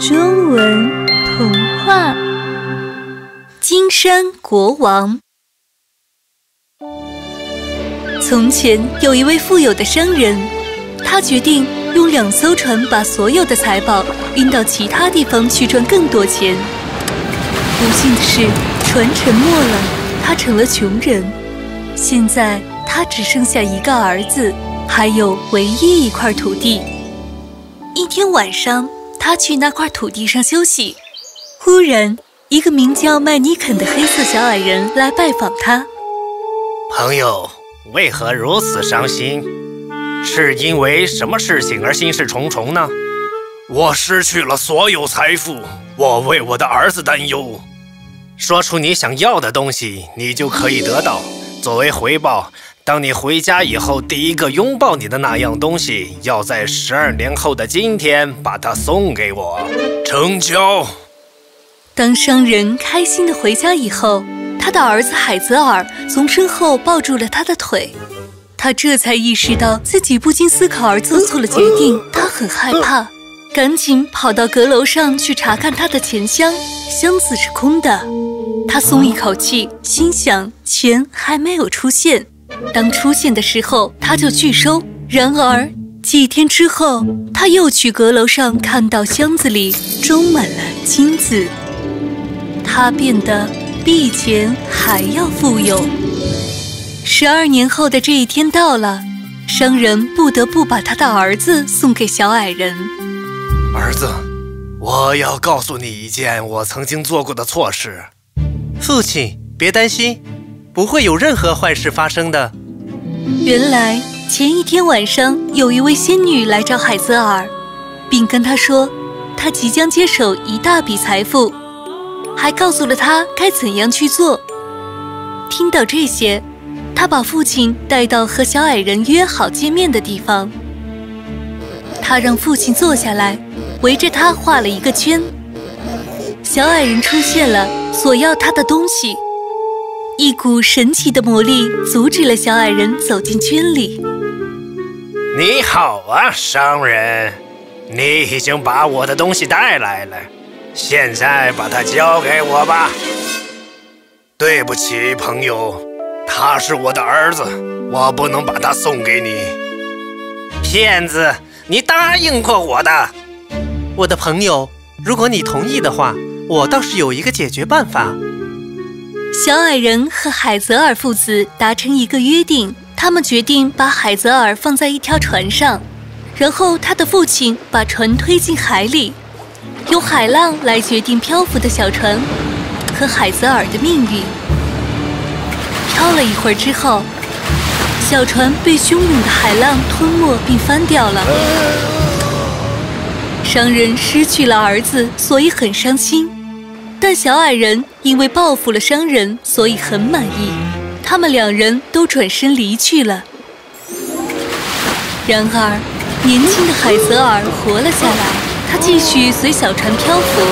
中文童话《金山国王》。从前有一位富有的商人，他决定用两艘船把所有的财宝运到其他地方去赚更多钱。不幸的是，船沉没了，他成了穷人。现在他只剩下一个儿子，还有唯一一块土地。一天晚上，他去那块土地上休息。忽然，一个名叫麦尼肯的黑色小矮人来拜访他。朋友，为何如此伤心？是因为什么事情而心事重重呢？我失去了所有财富，我为我的儿子担忧。说出你想要的东西，你就可以得到。作为回报，当你回家以后，第一个拥抱你的那样东西，要在十二年后的今天把它送给我。成交。当商人开心的回家以后，他的儿子海泽尔从身后抱住了他的腿。他这才意识到自己不经思考而做错了决定，他很害怕，赶紧跑到阁楼上去查看他的钱箱，箱子是空的。他松一口气，心想钱还没有出现。当出现的时候，他就拒收。然而几天之后，他又去阁楼上，看到箱子里装满了金子。他变得比以前还要富有。十二年后的这一天到了，商人不得不把他的儿子送给小矮人。儿子，我要告诉你一件我曾经做过的错事。父亲，别担心，不会有任何坏事发生的。原来前一天晚上，有一位仙女来找海泽尔，并跟他说，她即将接手一大笔财富，还告诉了他该怎样去做。听到这些，他把父亲带到和小矮人约好见面的地方。他让父亲坐下来，围着他画了一个圈。小矮人出现了，索要他的东西。一股神奇的魔力阻止了小矮人走进圈里。你好啊，商人，你已经把我的东西带来了，现在把它交给我吧。对不起，朋友，他是我的儿子，我不能把他送给你。骗子，你答应过我的，我的朋友，如果你同意的话。我倒是有一个解决办法。小矮人和海泽尔父子达成一个约定，他们决定把海泽尔放在一条船上，然后他的父亲把船推进海里，由海浪来决定漂浮的小船和海泽尔的命运。漂了一会儿之后，小船被汹涌的海浪吞没并翻掉了。商人失去了儿子，所以很伤心。但小矮人因为报复了商人，所以很满意。他们两人都转身离去了。然而，年轻的海泽尔活了下来，他继续随小船漂浮，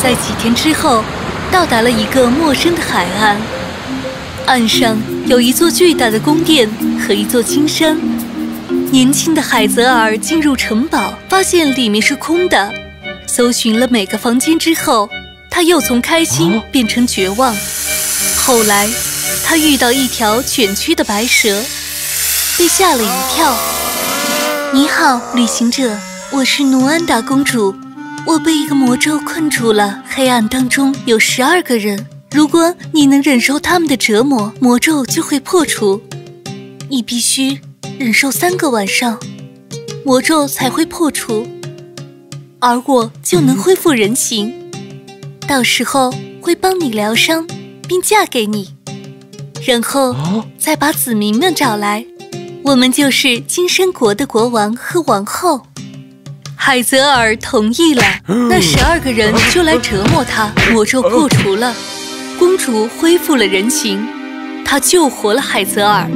在几天之后，到达了一个陌生的海岸。岸上有一座巨大的宫殿和一座金山。年轻的海泽尔进入城堡，发现里面是空的。搜寻了每个房间之后。他又从开心变成绝望。后来，他遇到一条卷曲的白蛇，被吓了一跳。你好，旅行者，我是努安达公主。我被一个魔咒困住了，黑暗当中有十二个人。如果你能忍受他们的折磨，魔咒就会破除。你必须忍受三个晚上，魔咒才会破除，而我就能恢复人形。到时候会帮你疗伤，并嫁给你，然后再把子民们找来，我们就是金身国的国王和王后。海泽尔同意了，那十二个人就来折磨他。魔咒破除了，公主恢复了人形，她救活了海泽尔，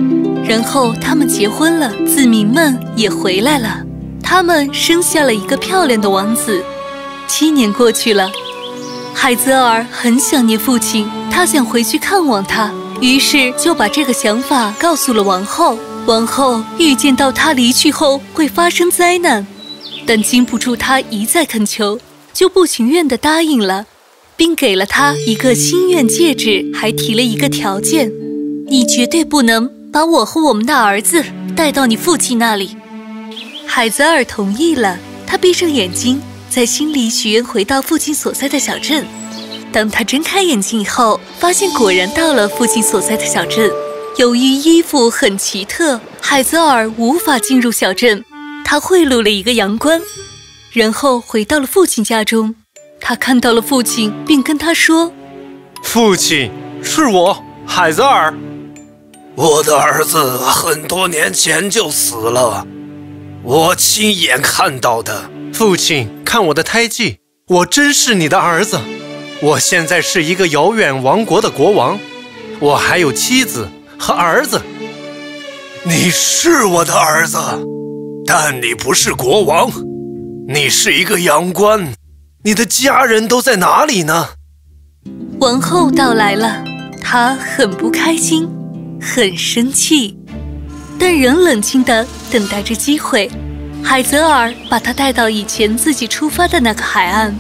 然后他们结婚了，子民们也回来了，他们生下了一个漂亮的王子。七年过去了。海泽尔很想念父亲，他想回去看望他，于是就把这个想法告诉了王后。王后预见到他离去后会发生灾难，但经不住他一再恳求，就不情愿地答应了，并给了他一个心愿戒指，还提了一个条件：你绝对不能把我和我们的儿子带到你父亲那里。海泽尔同意了，他闭上眼睛，在心里许愿回到父亲所在的小镇。当他睁开眼睛以后，发现果然到了父亲所在的小镇。由于衣服很奇特，海泽尔无法进入小镇。他贿赂了一个阳官，然后回到了父亲家中。他看到了父亲，并跟他说：“父亲，是我，海泽尔。我的儿子很多年前就死了，我亲眼看到的。父亲，看我的胎记，我真是你的儿子。我现在是一个遥远王国的国王，我还有妻子。”和儿子，你是我的儿子，但你不是国王，你是一个洋官。你的家人都在哪里呢？王后到来了，她很不开心，很生气，但仍冷静地等待着机会。海泽尔把他带到以前自己出发的那个海岸，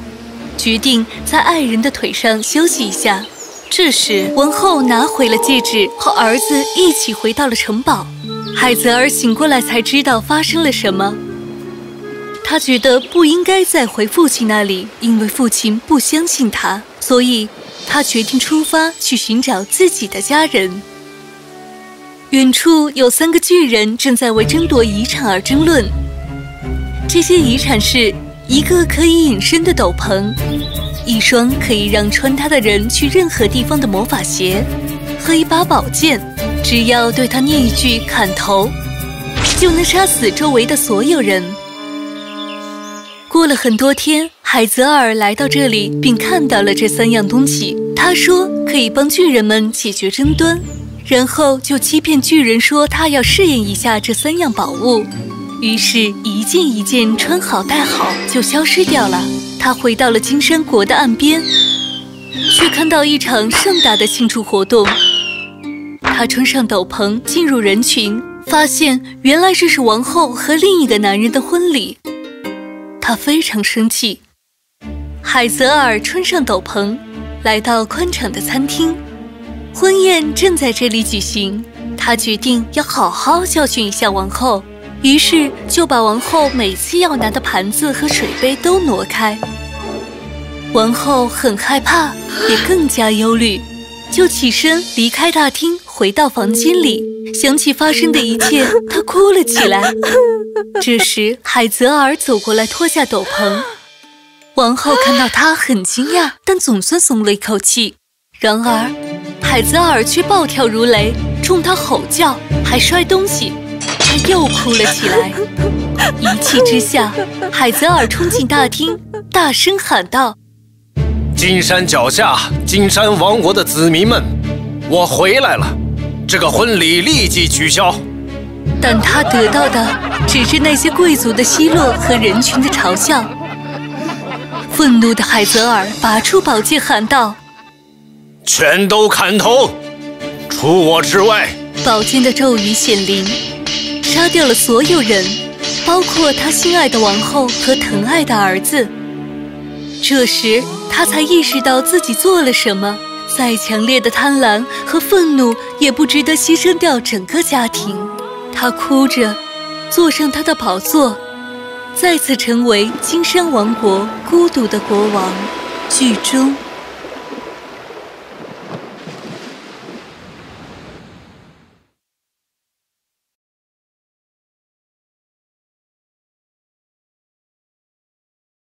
决定在爱人的腿上休息一下。这时，王后拿回了戒指，和儿子一起回到了城堡。海泽尔醒过来才知道发生了什么。他觉得不应该再回父亲那里，因为父亲不相信他，所以他决定出发去寻找自己的家人。远处有三个巨人正在为争夺遗产而争论。这些遗产是一个可以隐身的斗篷。一双可以让穿它的人去任何地方的魔法鞋，和一把宝剑，只要对他念一句“砍头”，就能杀死周围的所有人。过了很多天，海泽尔来到这里，并看到了这三样东西。他说可以帮巨人们解决争端，然后就欺骗巨人说他要试验一下这三样宝物。于是，一件一件穿好戴好，就消失掉了。他回到了金山国的岸边，却看到一场盛大的庆祝活动。他穿上斗篷进入人群，发现原来这是王后和另一个男人的婚礼。他非常生气。海泽尔穿上斗篷，来到宽敞的餐厅，婚宴正在这里举行。他决定要好好教训一下王后。于是就把王后每次要拿的盘子和水杯都挪开。王后很害怕，也更加忧虑，就起身离开大厅，回到房间里，想起发生的一切，她哭了起来。这时海泽尔走过来，脱下斗篷。王后看到他很惊讶，但总算松了一口气。然而海泽尔却暴跳如雷，冲他吼叫，还摔东西。他又哭了起来，一气之下，海泽尔冲进大厅，大声喊道：“金山脚下，金山王国的子民们，我回来了！这个婚礼立即取消。”但他得到的只是那些贵族的奚落和人群的嘲笑。愤怒的海泽尔拔出宝剑，喊道：“全都砍头！除我之外！”宝剑的咒语显灵。杀掉了所有人，包括他心爱的王后和疼爱的儿子。这时，他才意识到自己做了什么。再强烈的贪婪和愤怒，也不值得牺牲掉整个家庭。他哭着坐上他的宝座，再次成为金山王国孤独的国王。剧终。